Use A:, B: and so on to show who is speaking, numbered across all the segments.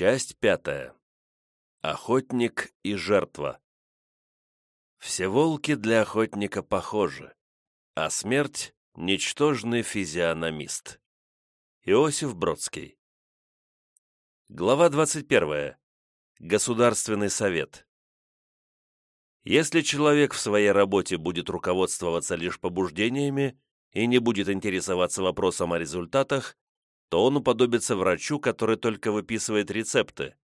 A: Часть пятая. Охотник и жертва. Все волки для охотника похожи, а смерть — ничтожный физиономист. Иосиф Бродский. Глава 21. Государственный совет. Если человек в своей работе будет руководствоваться лишь побуждениями и не будет интересоваться вопросом о результатах, то он уподобится врачу, который только выписывает рецепты,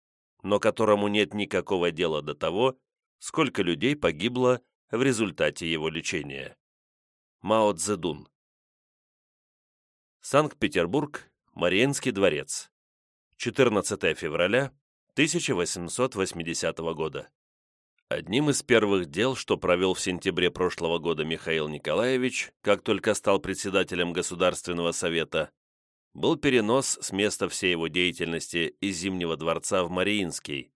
A: но которому нет никакого дела до того, сколько людей погибло в результате его лечения. Мао Цзэдун Санкт-Петербург, Мариенский дворец. 14 февраля 1880 года. Одним из первых дел, что провел в сентябре прошлого года Михаил Николаевич, как только стал председателем Государственного совета, был перенос с места всей его деятельности из Зимнего дворца в Мариинский.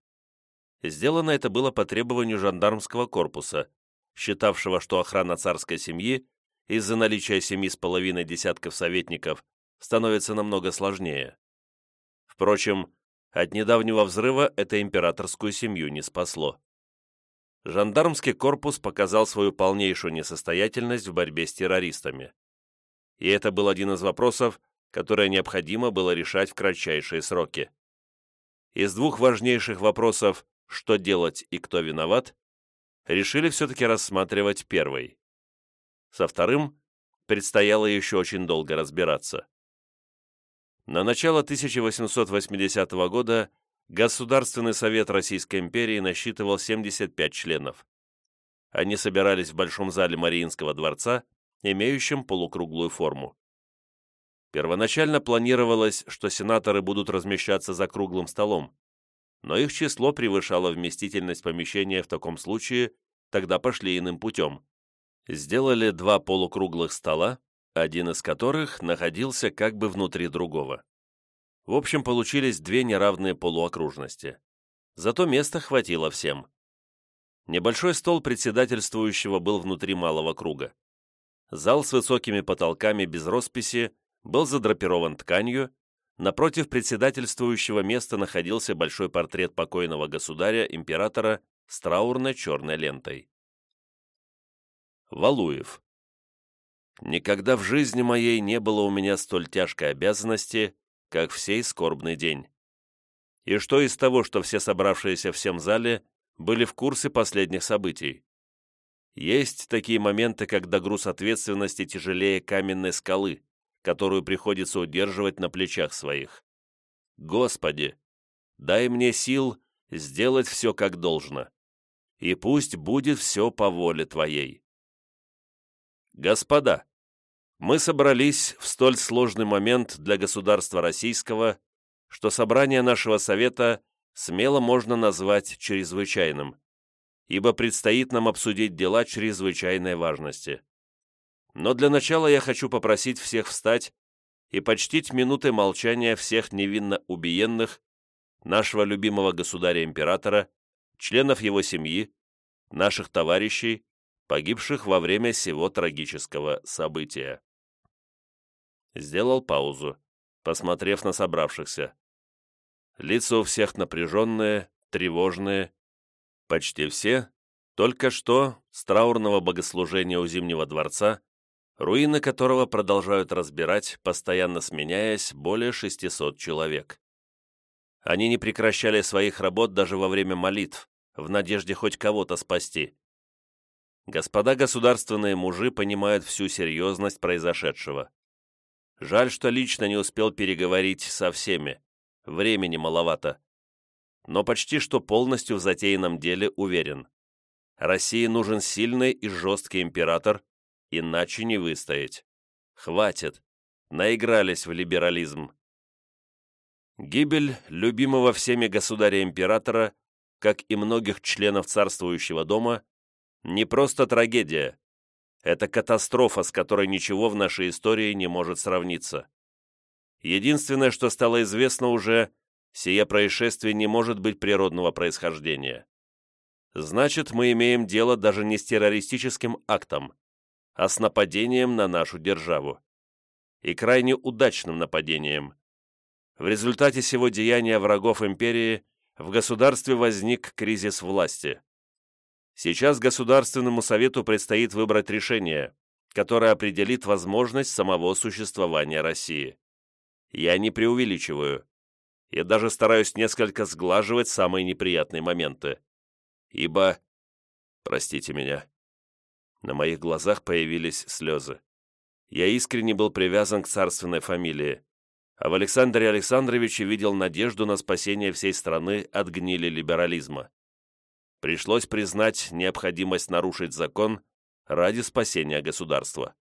A: Сделано это было по требованию жандармского корпуса, считавшего, что охрана царской семьи из-за наличия семи с половиной десятков советников становится намного сложнее. Впрочем, от недавнего взрыва это императорскую семью не спасло жандармский корпус показал свою полнейшую несостоятельность в борьбе с террористами. И это был один из вопросов, которые необходимо было решать в кратчайшие сроки. Из двух важнейших вопросов «что делать и кто виноват» решили все-таки рассматривать первый. Со вторым предстояло еще очень долго разбираться. На начало 1880 года Государственный совет Российской империи насчитывал 75 членов. Они собирались в Большом зале Мариинского дворца, имеющем полукруглую форму. Первоначально планировалось, что сенаторы будут размещаться за круглым столом, но их число превышало вместительность помещения в таком случае, тогда пошли иным путем. Сделали два полукруглых стола, один из которых находился как бы внутри другого. В общем, получились две неравные полуокружности. Зато места хватило всем. Небольшой стол председательствующего был внутри малого круга. Зал с высокими потолками без росписи был задрапирован тканью, напротив председательствующего места находился большой портрет покойного государя, императора, с траурной черной лентой. Валуев. Никогда в жизни моей не было у меня столь тяжкой обязанности, как в сей скорбный день. И что из того, что все собравшиеся в всем зале были в курсе последних событий? Есть такие моменты, когда груз ответственности тяжелее каменной скалы, которую приходится удерживать на плечах своих. Господи, дай мне сил сделать все как должно, и пусть будет все по воле Твоей. Господа, мы собрались в столь сложный момент для государства российского, что собрание нашего Совета смело можно назвать чрезвычайным, ибо предстоит нам обсудить дела чрезвычайной важности. Но для начала я хочу попросить всех встать и почтить минуты молчания всех невинно убиенных, нашего любимого государя-императора, членов его семьи, наших товарищей, погибших во время сего трагического события сделал паузу, посмотрев на собравшихся. Лица у всех напряженные, тревожные. Почти все, только что с траурного богослужения у Зимнего дворца, руины которого продолжают разбирать, постоянно сменяясь, более 600 человек. Они не прекращали своих работ даже во время молитв, в надежде хоть кого-то спасти. Господа государственные мужи понимают всю серьезность произошедшего. Жаль, что лично не успел переговорить со всеми. Времени маловато. Но почти что полностью в затеянном деле уверен. России нужен сильный и жесткий император, иначе не выстоять. Хватит. Наигрались в либерализм. Гибель любимого всеми государя-императора, как и многих членов царствующего дома, не просто трагедия, это катастрофа, с которой ничего в нашей истории не может сравниться. Единственное, что стало известно уже, сие происшествие не может быть природного происхождения. Значит, мы имеем дело даже не с террористическим актом, а с нападением на нашу державу. И крайне удачным нападением. в результате сего деяния врагов империи в государстве возник кризис власти. Сейчас Государственному Совету предстоит выбрать решение, которое определит возможность самого существования России. Я не преувеличиваю. Я даже стараюсь несколько сглаживать самые неприятные моменты. Ибо... Простите меня. На моих глазах появились слезы. Я искренне был привязан к царственной фамилии, а в Александре Александровиче видел надежду на спасение всей страны от гнили либерализма. Пришлось признать необходимость нарушить закон ради спасения государства.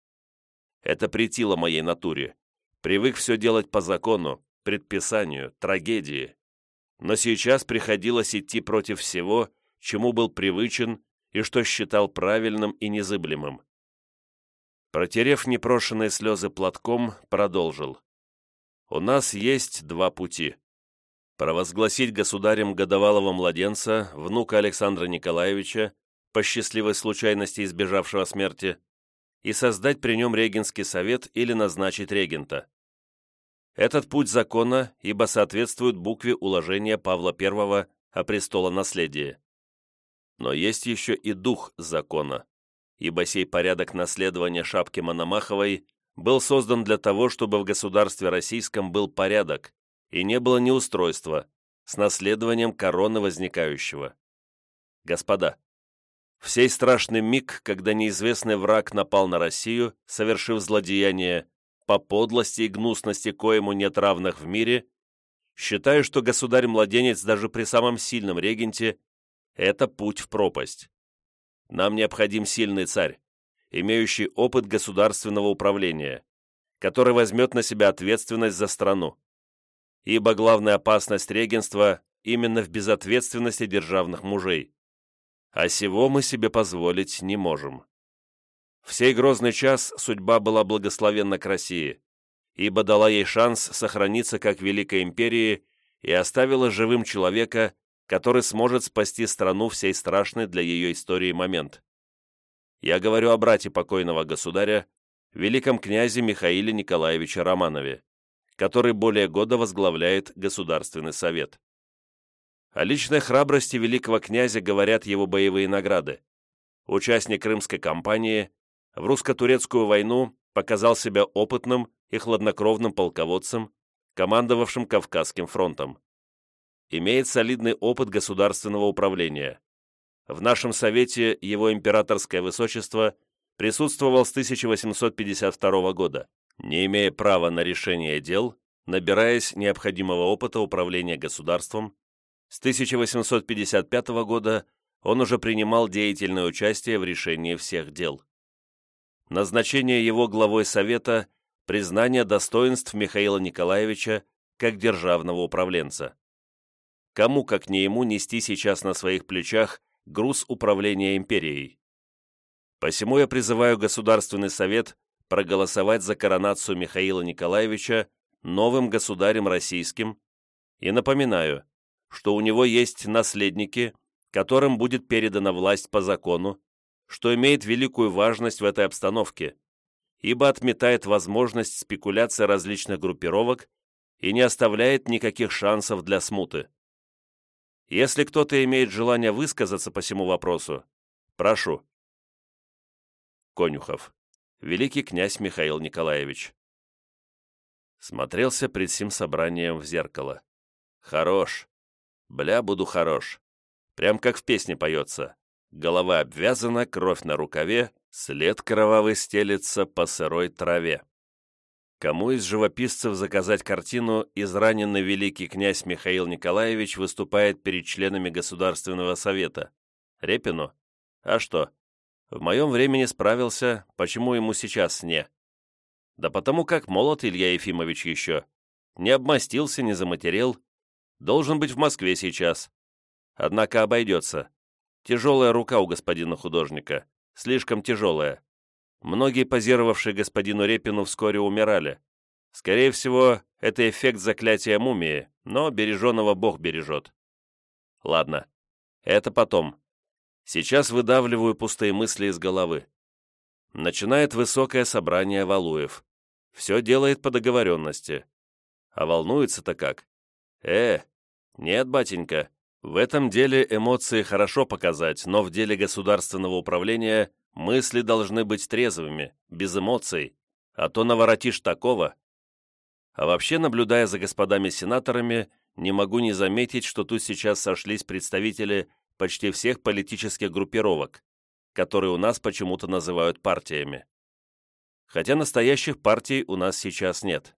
A: Это претило моей натуре. Привык все делать по закону, предписанию, трагедии. Но сейчас приходилось идти против всего, чему был привычен и что считал правильным и незыблемым. Протерев непрошенные слезы платком, продолжил. «У нас есть два пути. Провозгласить государем годовалого младенца, внука Александра Николаевича, по счастливой случайности избежавшего смерти, и создать при нем регенский совет или назначить регента. Этот путь закона, ибо соответствует букве уложения Павла I о престолонаследии. Но есть еще и дух закона, ибо сей порядок наследования шапки Мономаховой был создан для того, чтобы в государстве российском был порядок, и не было неустройства с наследованием короны возникающего. Господа, в сей страшный миг, когда неизвестный враг напал на Россию, совершив злодеяние, по подлости и гнусности коему нет равных в мире, считаю, что государь-младенец даже при самом сильном регенте – это путь в пропасть. Нам необходим сильный царь, имеющий опыт государственного управления, который возьмет на себя ответственность за страну. Ибо главная опасность регенства именно в безответственности державных мужей а сего мы себе позволить не можем. В сей грозный час судьба была благословенна к России, ибо дала ей шанс сохраниться как Великой Империи и оставила живым человека, который сможет спасти страну в сей страшный для ее истории момент. Я говорю о брате покойного государя, великом князе Михаиле Николаевиче Романове, который более года возглавляет Государственный совет. О личной храбрости великого князя говорят его боевые награды. Участник крымской кампании, в русско-турецкую войну показал себя опытным и хладнокровным полководцем, командовавшим Кавказским фронтом. Имеет солидный опыт государственного управления. В нашем Совете его императорское высочество присутствовал с 1852 года, не имея права на решение дел, набираясь необходимого опыта управления государством с 1855 года он уже принимал деятельное участие в решении всех дел. Назначение его главой Совета – признание достоинств Михаила Николаевича как державного управленца. Кому, как не ему, нести сейчас на своих плечах груз управления империей? Посему я призываю Государственный Совет проголосовать за коронацию Михаила Николаевича новым государем российским и напоминаю, что у него есть наследники, которым будет передана власть по закону, что имеет великую важность в этой обстановке, ибо отметает возможность спекуляции различных группировок и не оставляет никаких шансов для смуты. Если кто-то имеет желание высказаться по всему вопросу, прошу. Конюхов. Великий князь Михаил Николаевич. Смотрелся пред сим собранием в зеркало. Хорош. Бля, буду хорош. Прям как в песне поется. Голова обвязана, кровь на рукаве, след кровавый стелится по сырой траве. Кому из живописцев заказать картину «Израненный великий князь Михаил Николаевич выступает перед членами Государственного совета»? Репину? А что? В моем времени справился, почему ему сейчас не? Да потому как молод Илья Ефимович еще. Не обмастился, не заматерел, Должен быть в Москве сейчас. Однако обойдется. Тяжелая рука у господина художника. Слишком тяжелая. Многие позировавшие господину Репину вскоре умирали. Скорее всего, это эффект заклятия мумии, но береженого Бог бережет. Ладно, это потом. Сейчас выдавливаю пустые мысли из головы. Начинает высокое собрание Валуев. Все делает по договоренности. А волнуется-то как? Э, нет, батенька, в этом деле эмоции хорошо показать, но в деле государственного управления мысли должны быть трезвыми, без эмоций, а то наворотишь такого. А вообще, наблюдая за господами сенаторами, не могу не заметить, что тут сейчас сошлись представители почти всех политических группировок, которые у нас почему-то называют партиями. Хотя настоящих партий у нас сейчас нет.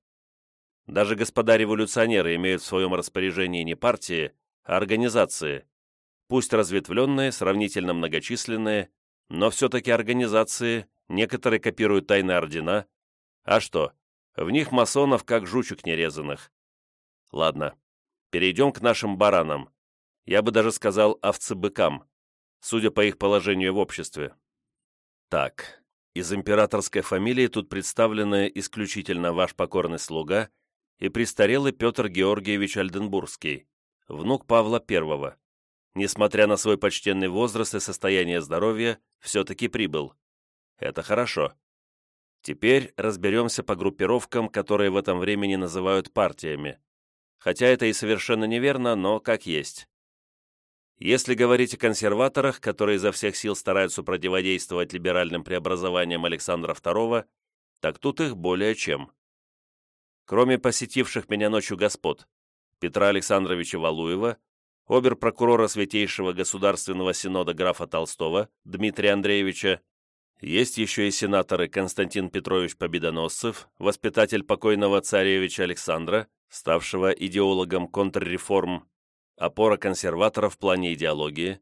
A: Даже господа революционеры имеют в своем распоряжении не партии, а организации, пусть разветвленные, сравнительно многочисленные, но все-таки организации, некоторые копируют тайные ордена. А что, в них масонов как жучек нерезанных. Ладно, перейдем к нашим баранам. Я бы даже сказал овцебыкам, судя по их положению в обществе. Так, из императорской фамилии тут представлены исключительно ваш покорный слуга и престарелый Петр Георгиевич Альденбургский, внук Павла I. Несмотря на свой почтенный возраст и состояние здоровья, все-таки прибыл. Это хорошо. Теперь разберемся по группировкам, которые в этом времени называют партиями. Хотя это и совершенно неверно, но как есть. Если говорить о консерваторах, которые изо всех сил стараются противодействовать либеральным преобразованиям Александра II, так тут их более чем. Кроме посетивших меня ночью господ, Петра Александровича Валуева, обер-прокурора Святейшего Государственного Синода графа Толстого Дмитрия Андреевича, есть еще и сенаторы Константин Петрович Победоносцев, воспитатель покойного царевича Александра, ставшего идеологом контрреформ опора консерваторов в плане идеологии,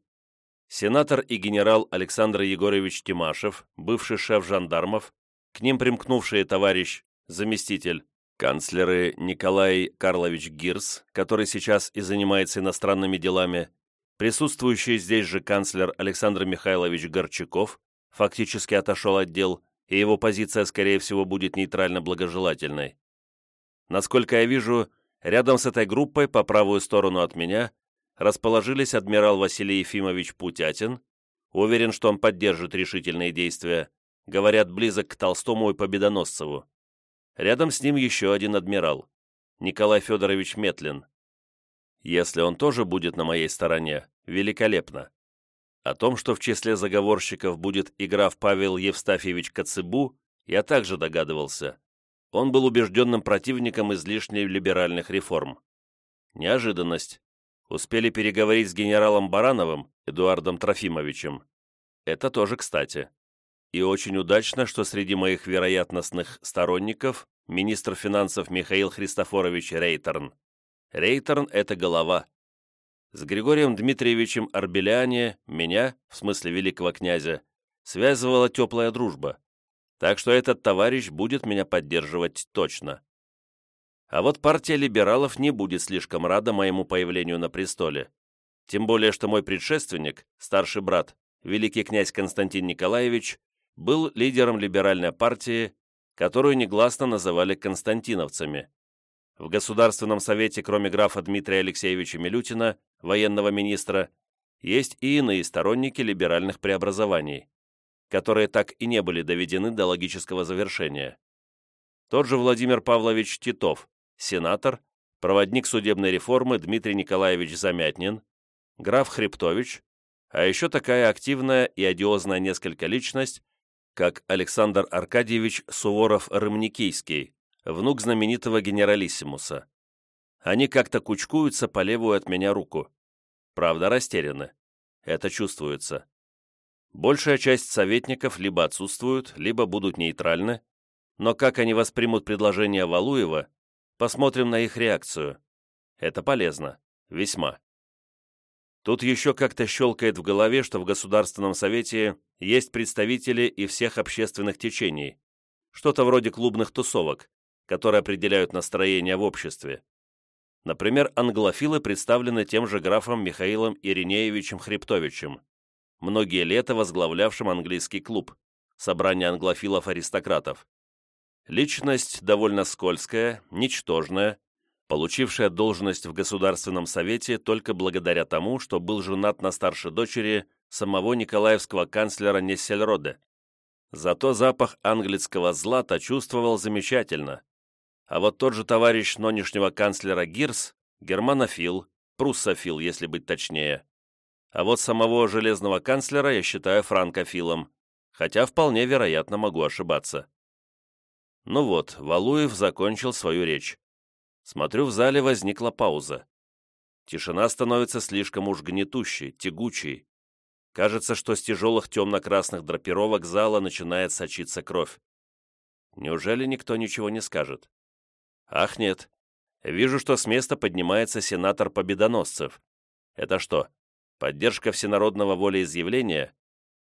A: сенатор и генерал Александр Егорович Тимашев, бывший шеф жандармов, к ним примкнувший товарищ, заместитель, канцлеры Николай Карлович Гирс, который сейчас и занимается иностранными делами, присутствующий здесь же канцлер Александр Михайлович Горчаков, фактически отошел от дел, и его позиция, скорее всего, будет нейтрально-благожелательной. Насколько я вижу, Рядом с этой группой, по правую сторону от меня, расположились адмирал Василий Ефимович Путятин, уверен, что он поддержит решительные действия, говорят, близок к Толстому и Победоносцеву. Рядом с ним еще один адмирал, Николай Федорович Метлин. Если он тоже будет на моей стороне, великолепно. О том, что в числе заговорщиков будет и граф Павел Евстафьевич Коцебу, я также догадывался он был убежденным противником излишне либеральных реформ. Неожиданность. Успели переговорить с генералом Барановым, Эдуардом Трофимовичем. Это тоже кстати. И очень удачно, что среди моих вероятностных сторонников министр финансов Михаил Христофорович Рейтерн. Рейтерн – это голова. С Григорием Дмитриевичем Арбеляне меня, в смысле великого князя, связывала теплая дружба так что этот товарищ будет меня поддерживать точно. А вот партия либералов не будет слишком рада моему появлению на престоле, тем более что мой предшественник, старший брат, великий князь Константин Николаевич, был лидером либеральной партии, которую негласно называли константиновцами. В Государственном совете, кроме графа Дмитрия Алексеевича Милютина, военного министра, есть и иные сторонники либеральных преобразований которые так и не были доведены до логического завершения. Тот же Владимир Павлович Титов, сенатор, проводник судебной реформы Дмитрий Николаевич Замятнин, граф Хребтович, а еще такая активная и одиозная несколько личность, как Александр Аркадьевич Суворов-Рымникийский, внук знаменитого генералиссимуса. Они как-то кучкуются по левую от меня руку. Правда, растеряны. Это чувствуется. Большая часть советников либо отсутствуют, либо будут нейтральны, но как они воспримут предложение Валуева, посмотрим на их реакцию. Это полезно. Весьма. Тут еще как-то щелкает в голове, что в Государственном Совете есть представители и всех общественных течений, что-то вроде клубных тусовок, которые определяют настроение в обществе. Например, англофилы представлены тем же графом Михаилом Иринеевичем Хребтовичем многие лета возглавлявшим английский клуб, собрание англофилов-аристократов. Личность довольно скользкая, ничтожная, получившая должность в Государственном Совете только благодаря тому, что был женат на старшей дочери самого николаевского канцлера Нессельроде. Зато запах английского злата чувствовал замечательно. А вот тот же товарищ нынешнего канцлера Гирс – германофил, пруссофил, если быть точнее. А вот самого железного канцлера я считаю франкофилом, хотя вполне вероятно могу ошибаться. Ну вот, Валуев закончил свою речь. Смотрю, в зале возникла пауза. Тишина становится слишком уж гнетущей, тягучей. Кажется, что с тяжелых темно-красных драпировок зала начинает сочиться кровь. Неужели никто ничего не скажет? Ах, нет. Вижу, что с места поднимается сенатор Победоносцев. Это что, поддержка всенародного волеизъявления?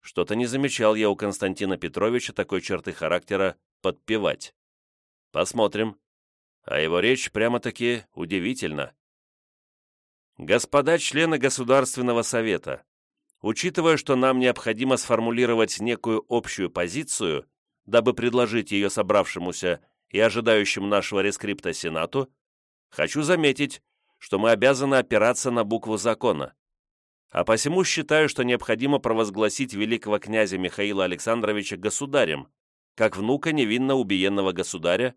A: Что-то не замечал я у Константина Петровича такой черты характера подпевать. Посмотрим. А его речь прямо-таки удивительна. Господа члены Государственного Совета, учитывая, что нам необходимо сформулировать некую общую позицию, дабы предложить ее собравшемуся и ожидающему нашего рескрипта Сенату, хочу заметить, что мы обязаны опираться на букву закона. А посему считаю, что необходимо провозгласить великого князя Михаила Александровича государем, как внука невинно убиенного государя,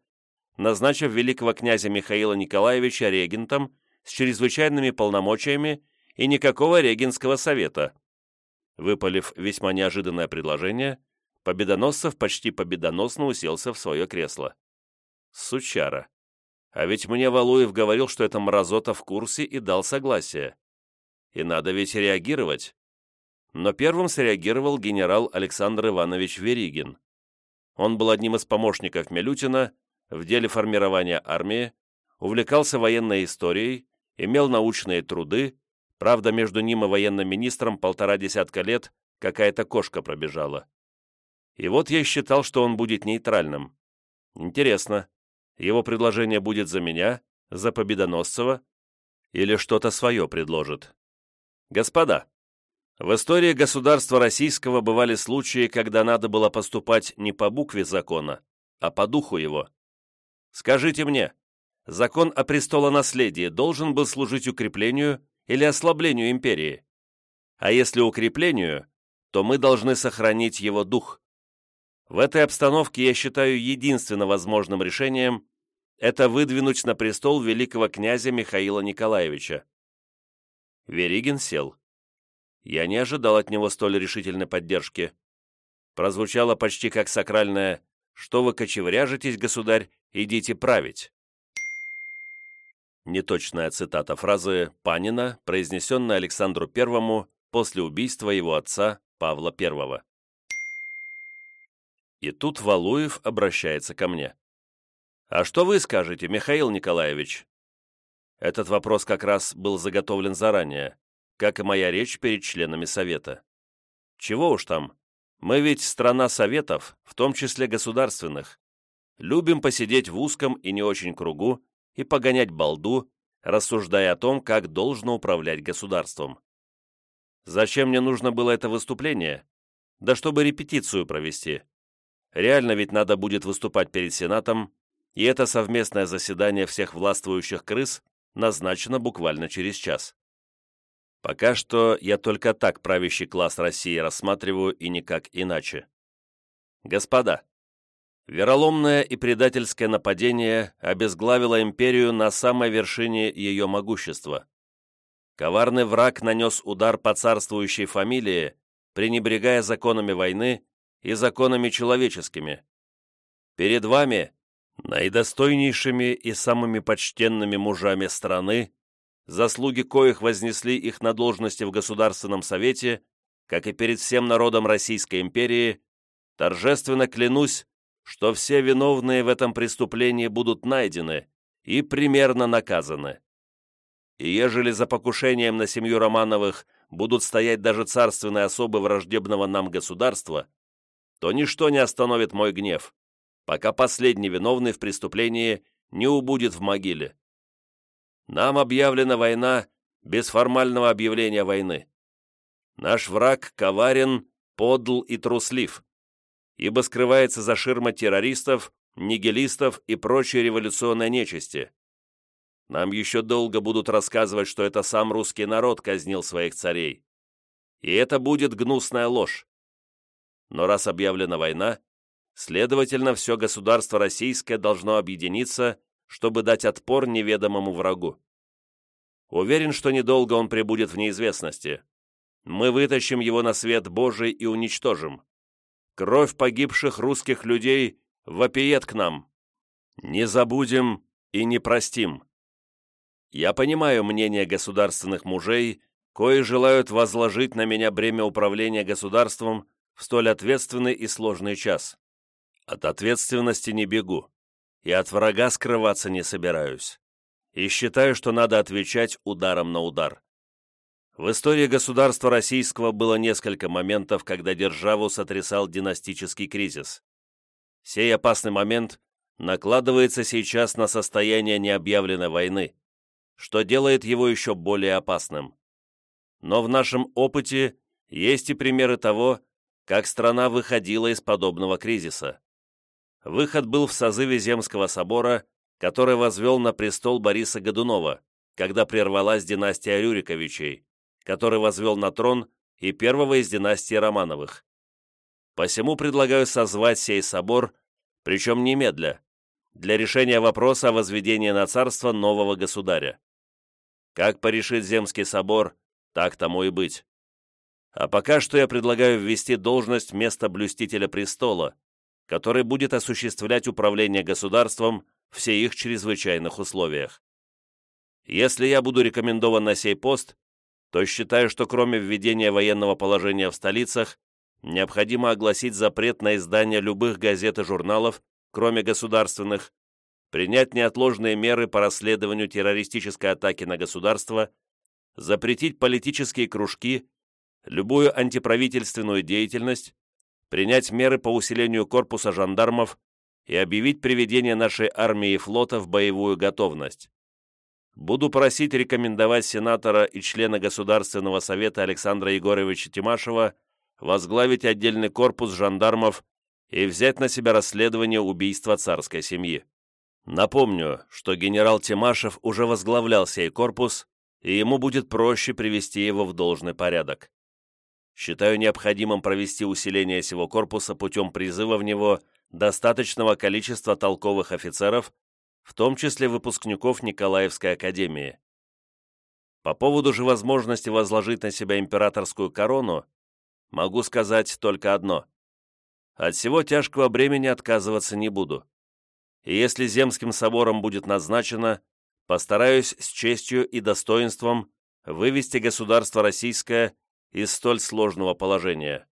A: назначив великого князя Михаила Николаевича регентом с чрезвычайными полномочиями и никакого регенского совета. Выпалив весьма неожиданное предложение, Победоносцев почти победоносно уселся в свое кресло. Сучара. А ведь мне Валуев говорил, что это мразота в курсе и дал согласие. И надо ведь реагировать. Но первым среагировал генерал Александр Иванович Веригин. Он был одним из помощников Милютина в деле формирования армии, увлекался военной историей, имел научные труды, правда, между ним и военным министром полтора десятка лет какая-то кошка пробежала. И вот я считал, что он будет нейтральным. Интересно, его предложение будет за меня, за Победоносцева, или что-то свое предложит? Господа, в истории государства российского бывали случаи, когда надо было поступать не по букве закона, а по духу его. Скажите мне, закон о престолонаследии должен был служить укреплению или ослаблению империи? А если укреплению, то мы должны сохранить его дух. В этой обстановке я считаю единственно возможным решением это выдвинуть на престол великого князя Михаила Николаевича. Веригин сел. Я не ожидал от него столь решительной поддержки. Прозвучало почти как сакральное «Что вы кочевряжетесь, государь, идите править». Неточная цитата фразы Панина, произнесенная Александру Первому после убийства его отца Павла Первого. И тут Валуев обращается ко мне. «А что вы скажете, Михаил Николаевич?» Этот вопрос как раз был заготовлен заранее как и моя речь перед членами Совета. Чего уж там, мы ведь страна Советов, в том числе государственных. Любим посидеть в узком и не очень кругу и погонять балду, рассуждая о том, как должно управлять государством. Зачем мне нужно было это выступление? Да чтобы репетицию провести. Реально ведь надо будет выступать перед Сенатом, и это совместное заседание всех властвующих крыс назначено буквально через час. Пока что я только так правящий класс России рассматриваю и никак иначе. Господа, вероломное и предательское нападение обезглавило империю на самой вершине ее могущества. Коварный враг нанес удар по царствующей фамилии, пренебрегая законами войны и законами человеческими. Перед вами, наидостойнейшими и самыми почтенными мужами страны, заслуги коих вознесли их на должности в Государственном Совете, как и перед всем народом Российской империи, торжественно клянусь, что все виновные в этом преступлении будут найдены и примерно наказаны. И ежели за покушением на семью Романовых будут стоять даже царственные особы враждебного нам государства, то ничто не остановит мой гнев, пока последний виновный в преступлении не убудет в могиле. Нам объявлена война без формального объявления войны. Наш враг коварен, подл и труслив, ибо скрывается за ширмой террористов, нигилистов и прочей революционной нечисти. Нам еще долго будут рассказывать, что это сам русский народ казнил своих царей. И это будет гнусная ложь. Но раз объявлена война, следовательно, все государство российское должно объединиться чтобы дать отпор неведомому врагу. Уверен, что недолго он пребудет в неизвестности. Мы вытащим его на свет Божий и уничтожим. Кровь погибших русских людей вопиет к нам. Не забудем и не простим. Я понимаю мнение государственных мужей, кои желают возложить на меня бремя управления государством в столь ответственный и сложный час. От ответственности не бегу, и от врага скрываться не собираюсь. И считаю, что надо отвечать ударом на удар. В истории государства российского было несколько моментов, когда державу сотрясал династический кризис. Сей опасный момент накладывается сейчас на состояние необъявленной войны, что делает его еще более опасным. Но в нашем опыте есть и примеры того, как страна выходила из подобного кризиса. Выход был в созыве Земского собора, который возвел на престол Бориса Годунова, когда прервалась династия Рюриковичей, который возвел на трон и первого из династии Романовых. Посему предлагаю созвать сей собор, причем немедля, для решения вопроса о возведении на царство нового государя. Как порешит Земский собор, так тому и быть. А пока что я предлагаю ввести должность места блюстителя престола, который будет осуществлять управление государством в всех чрезвычайных условиях. Если я буду рекомендован на сей пост, то считаю, что кроме введения военного положения в столицах, необходимо огласить запрет на издание любых газет и журналов, кроме государственных, принять неотложные меры по расследованию террористической атаки на государство, запретить политические кружки, любую антиправительственную деятельность, принять меры по усилению корпуса жандармов и объявить приведение нашей армии и флота в боевую готовность буду просить рекомендовать сенатора и члена Государственного совета Александра Егоровича Тимашева возглавить отдельный корпус жандармов и взять на себя расследование убийства царской семьи. Напомню, что генерал Тимашев уже возглавлял сей корпус, и ему будет проще привести его в должный порядок. Считаю необходимым провести усиление сего корпуса путем призыва в него достаточного количества толковых офицеров в том числе выпускников Николаевской академии. По поводу же возможности возложить на себя императорскую корону, могу сказать только одно. От всего тяжкого бремени отказываться не буду. И если Земским собором будет назначено, постараюсь с честью и достоинством вывести государство российское из столь сложного положения.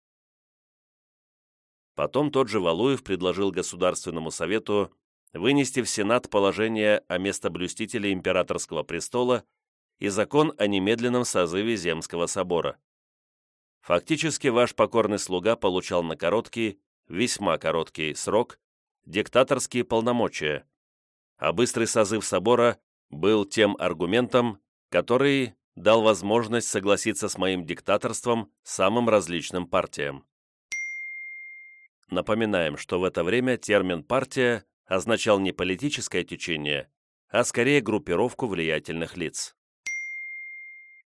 A: Потом тот же Валуев предложил Государственному совету вынести в Сенат положение о местоблюстителе императорского престола и закон о немедленном созыве Земского собора. Фактически ваш покорный слуга получал на короткий, весьма короткий срок диктаторские полномочия, а быстрый созыв собора был тем аргументом, который дал возможность согласиться с моим диктаторством самым различным партиям. Напоминаем, что в это время термин «партия» означал не политическое течение, а скорее группировку влиятельных лиц.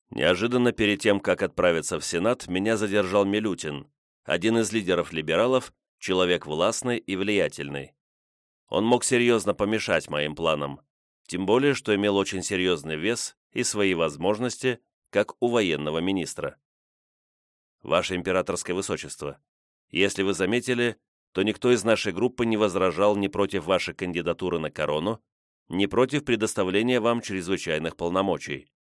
A: Неожиданно перед тем, как отправиться в Сенат, меня задержал Милютин, один из лидеров либералов, человек властный и влиятельный. Он мог серьезно помешать моим планам, тем более, что имел очень серьезный вес и свои возможности, как у военного министра. Ваше императорское высочество, если вы заметили, то никто из нашей группы не возражал ни против вашей кандидатуры на корону, ни против предоставления вам чрезвычайных полномочий.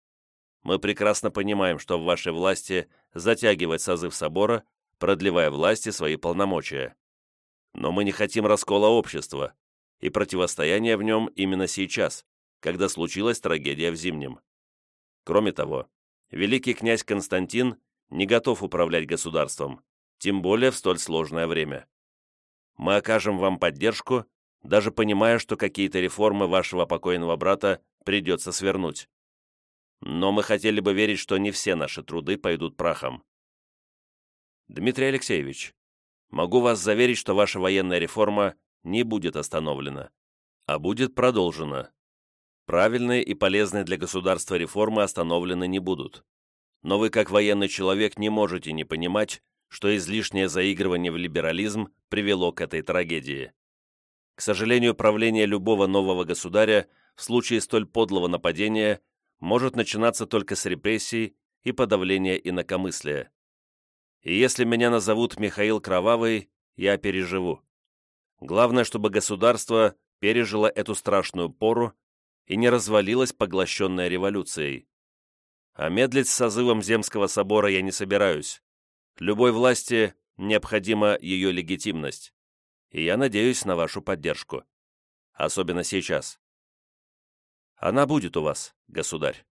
A: Мы прекрасно понимаем, что в вашей власти затягивать созыв собора, продлевая власти свои полномочия. Но мы не хотим раскола общества и противостояния в нем именно сейчас, когда случилась трагедия в Зимнем. Кроме того, великий князь Константин не готов управлять государством, тем более в столь сложное время. Мы окажем вам поддержку, даже понимая, что какие-то реформы вашего покойного брата придется свернуть. Но мы хотели бы верить, что не все наши труды пойдут прахом. Дмитрий Алексеевич, могу вас заверить, что ваша военная реформа не будет остановлена, а будет продолжена. Правильные и полезные для государства реформы остановлены не будут. Но вы, как военный человек, не можете не понимать, что излишнее заигрывание в либерализм привело к этой трагедии. К сожалению, правление любого нового государя в случае столь подлого нападения может начинаться только с репрессий и подавления инакомыслия. И если меня назовут Михаил Кровавый, я переживу. Главное, чтобы государство пережило эту страшную пору и не развалилось, поглощенное революцией. А медлить с созывом Земского собора я не собираюсь. Любой власти необходима ее легитимность. И я надеюсь на вашу поддержку. Особенно сейчас. Она будет у вас, государь.